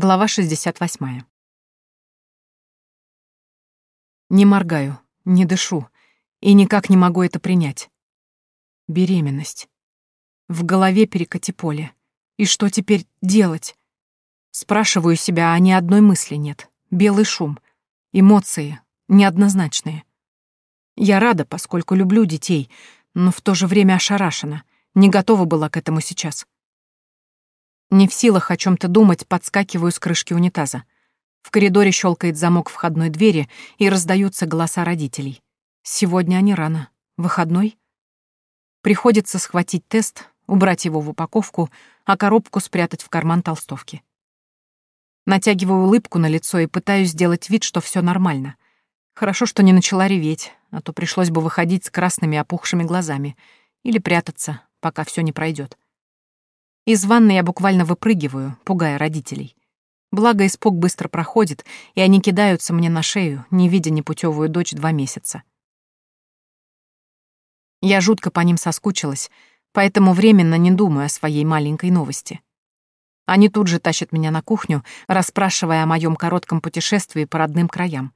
Глава 68. Не моргаю, не дышу и никак не могу это принять. Беременность. В голове перекати поле. И что теперь делать? Спрашиваю себя, а ни одной мысли нет. Белый шум. Эмоции. Неоднозначные. Я рада, поскольку люблю детей, но в то же время ошарашена. Не готова была к этому сейчас. Не в силах о чем то думать, подскакиваю с крышки унитаза. В коридоре щелкает замок входной двери и раздаются голоса родителей. Сегодня они рано. Выходной? Приходится схватить тест, убрать его в упаковку, а коробку спрятать в карман толстовки. Натягиваю улыбку на лицо и пытаюсь сделать вид, что все нормально. Хорошо, что не начала реветь, а то пришлось бы выходить с красными опухшими глазами или прятаться, пока все не пройдет. Из ванны я буквально выпрыгиваю, пугая родителей. Благо, испуг быстро проходит, и они кидаются мне на шею, не видя непутевую дочь два месяца. Я жутко по ним соскучилась, поэтому временно не думаю о своей маленькой новости. Они тут же тащат меня на кухню, расспрашивая о моем коротком путешествии по родным краям.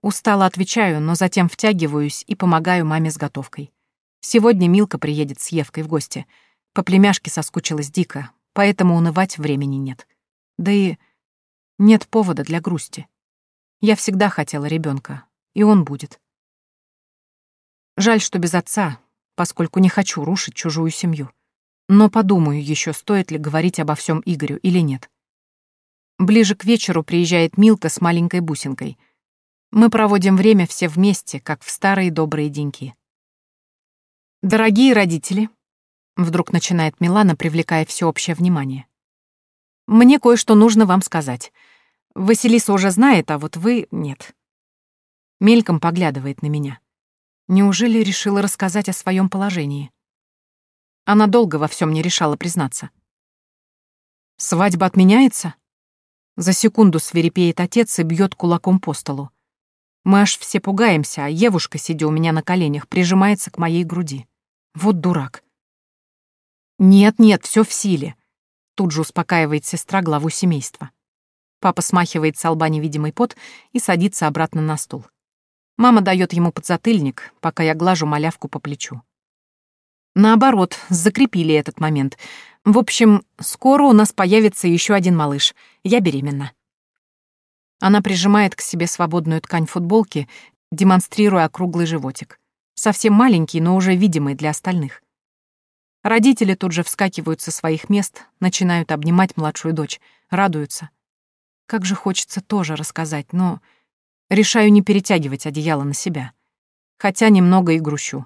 Устало отвечаю, но затем втягиваюсь и помогаю маме с готовкой. Сегодня Милка приедет с Евкой в гости — по племяшке соскучилась дико, поэтому унывать времени нет. Да и нет повода для грусти. Я всегда хотела ребенка, и он будет. Жаль, что без отца, поскольку не хочу рушить чужую семью. Но подумаю еще, стоит ли говорить обо всем Игорю или нет. Ближе к вечеру приезжает Милка с маленькой бусинкой. Мы проводим время все вместе, как в старые добрые деньки. Дорогие родители, Вдруг начинает Милана, привлекая всеобщее внимание. «Мне кое-что нужно вам сказать. Василиса уже знает, а вот вы — нет». Мельком поглядывает на меня. Неужели решила рассказать о своем положении? Она долго во всем не решала признаться. «Свадьба отменяется?» За секунду свирепеет отец и бьет кулаком по столу. Мы аж все пугаемся, а Евушка, сидя у меня на коленях, прижимается к моей груди. Вот дурак. «Нет-нет, все в силе», — тут же успокаивает сестра главу семейства. Папа смахивает с лба невидимый пот и садится обратно на стул. Мама дает ему подзатыльник, пока я глажу малявку по плечу. Наоборот, закрепили этот момент. В общем, скоро у нас появится еще один малыш. Я беременна. Она прижимает к себе свободную ткань футболки, демонстрируя округлый животик. Совсем маленький, но уже видимый для остальных. Родители тут же вскакивают со своих мест, начинают обнимать младшую дочь, радуются. Как же хочется тоже рассказать, но решаю не перетягивать одеяло на себя. Хотя немного и грущу.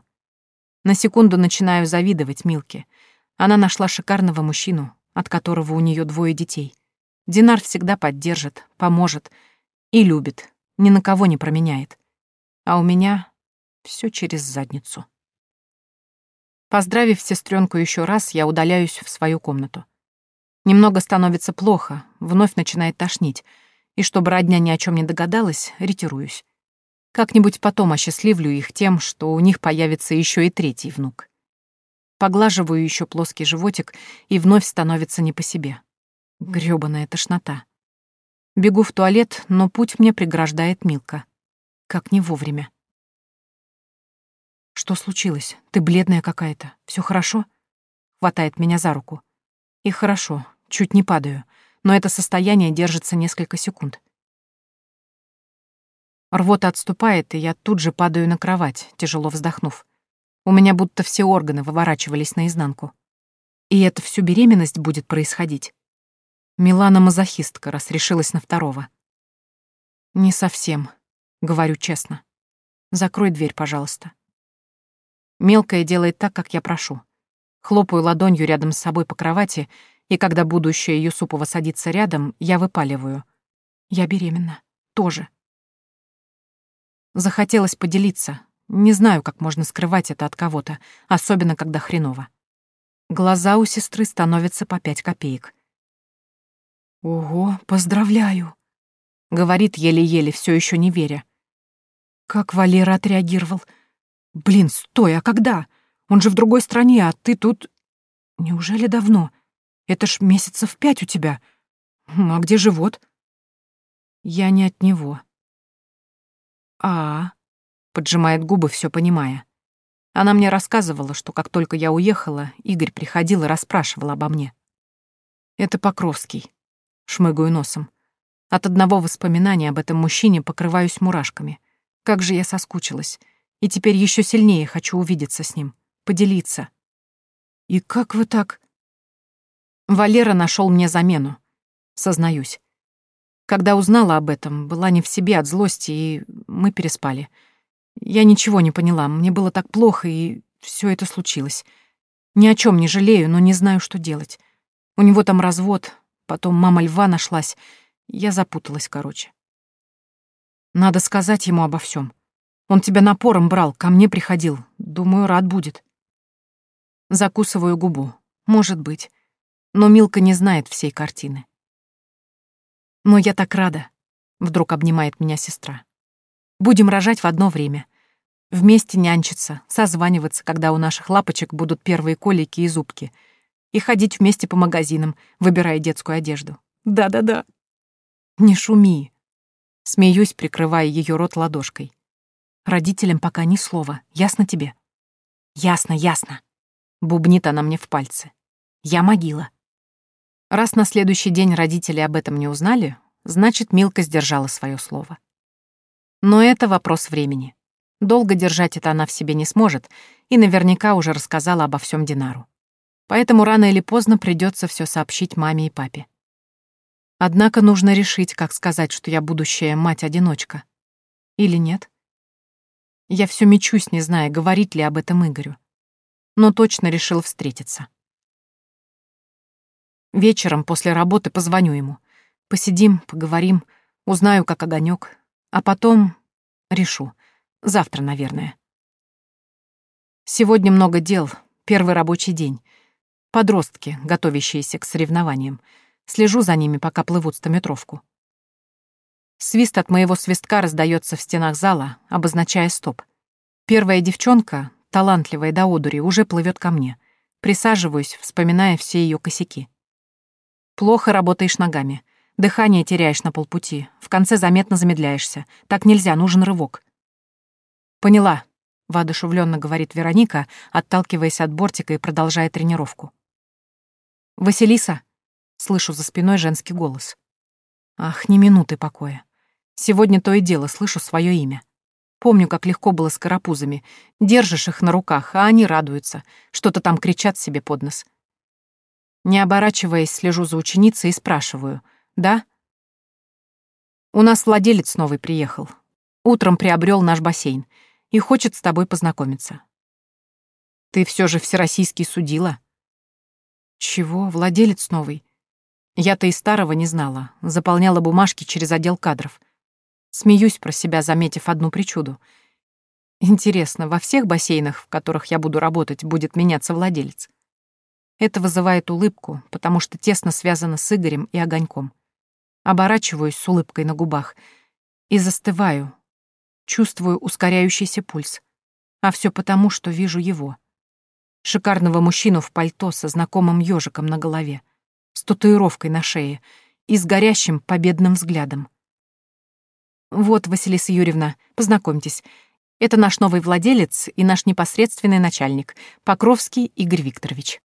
На секунду начинаю завидовать Милке. Она нашла шикарного мужчину, от которого у нее двое детей. Динар всегда поддержит, поможет и любит, ни на кого не променяет. А у меня все через задницу. Поздравив сестренку еще раз, я удаляюсь в свою комнату. Немного становится плохо, вновь начинает тошнить, и чтобы родня ни о чем не догадалась, ретируюсь. Как-нибудь потом осчастливлю их тем, что у них появится еще и третий внук. Поглаживаю еще плоский животик, и вновь становится не по себе. Грёбаная тошнота. Бегу в туалет, но путь мне преграждает Милка. Как не вовремя. «Что случилось? Ты бледная какая-то. Все хорошо?» Хватает меня за руку. И хорошо, чуть не падаю, но это состояние держится несколько секунд. Рвота отступает, и я тут же падаю на кровать, тяжело вздохнув. У меня будто все органы выворачивались наизнанку. И это всю беременность будет происходить. Милана мазохистка, раз решилась на второго. Не совсем, говорю честно. Закрой дверь, пожалуйста. Мелкая делает так, как я прошу. Хлопаю ладонью рядом с собой по кровати, и когда будущая Юсупова садится рядом, я выпаливаю. Я беременна. Тоже. Захотелось поделиться. Не знаю, как можно скрывать это от кого-то, особенно когда хреново. Глаза у сестры становятся по пять копеек. «Ого, поздравляю!» — говорит еле-еле, все еще не веря. Как Валера отреагировал — Блин, стой, а когда? Он же в другой стране, а ты тут... Неужели давно? Это ж месяцев пять у тебя. «Ну, а где живот?» «Я не от него». «А...» — поджимает губы, все понимая. Она мне рассказывала, что как только я уехала, Игорь приходил и расспрашивал обо мне. «Это Покровский», — шмыгаю носом. От одного воспоминания об этом мужчине покрываюсь мурашками. Как же я соскучилась. И теперь еще сильнее хочу увидеться с ним, поделиться. «И как вы так...» Валера нашел мне замену. Сознаюсь. Когда узнала об этом, была не в себе от злости, и мы переспали. Я ничего не поняла, мне было так плохо, и все это случилось. Ни о чем не жалею, но не знаю, что делать. У него там развод, потом мама льва нашлась. Я запуталась, короче. Надо сказать ему обо всем. Он тебя напором брал, ко мне приходил. Думаю, рад будет. Закусываю губу. Может быть. Но Милка не знает всей картины. Но я так рада. Вдруг обнимает меня сестра. Будем рожать в одно время. Вместе нянчиться, созваниваться, когда у наших лапочек будут первые колики и зубки. И ходить вместе по магазинам, выбирая детскую одежду. Да-да-да. Не шуми. Смеюсь, прикрывая ее рот ладошкой. Родителям пока ни слова. Ясно тебе? Ясно, ясно. Бубнит она мне в пальцы. Я могила. Раз на следующий день родители об этом не узнали, значит, Милка сдержала свое слово. Но это вопрос времени. Долго держать это она в себе не сможет и наверняка уже рассказала обо всем Динару. Поэтому рано или поздно придется все сообщить маме и папе. Однако нужно решить, как сказать, что я будущая мать-одиночка. Или нет? Я все мечусь, не зная, говорить ли об этом Игорю. Но точно решил встретиться. Вечером после работы позвоню ему. Посидим, поговорим, узнаю, как огонек, а потом решу. Завтра, наверное. Сегодня много дел, первый рабочий день. Подростки, готовящиеся к соревнованиям. Слежу за ними, пока плывут стометровку. Свист от моего свистка раздается в стенах зала, обозначая стоп. Первая девчонка, талантливая до одури, уже плывет ко мне. Присаживаюсь, вспоминая все ее косяки. Плохо работаешь ногами. Дыхание теряешь на полпути, в конце заметно замедляешься. Так нельзя, нужен рывок. Поняла, воодушевленно говорит Вероника, отталкиваясь от бортика и продолжая тренировку. Василиса, слышу за спиной женский голос. Ах, ни минуты покоя. Сегодня то и дело слышу свое имя. Помню, как легко было с карапузами. Держишь их на руках, а они радуются, что-то там кричат себе под нос. Не оборачиваясь, слежу за ученицей и спрашиваю — да? У нас владелец новый приехал. Утром приобрел наш бассейн и хочет с тобой познакомиться. Ты все же всероссийский судила? Чего, владелец новый? Я-то и старого не знала, заполняла бумажки через отдел кадров. Смеюсь про себя, заметив одну причуду. Интересно, во всех бассейнах, в которых я буду работать, будет меняться владелец? Это вызывает улыбку, потому что тесно связано с Игорем и Огоньком. Оборачиваюсь с улыбкой на губах и застываю. Чувствую ускоряющийся пульс. А все потому, что вижу его. Шикарного мужчину в пальто со знакомым ежиком на голове, с татуировкой на шее и с горящим победным взглядом. «Вот, Василиса Юрьевна, познакомьтесь. Это наш новый владелец и наш непосредственный начальник, Покровский Игорь Викторович».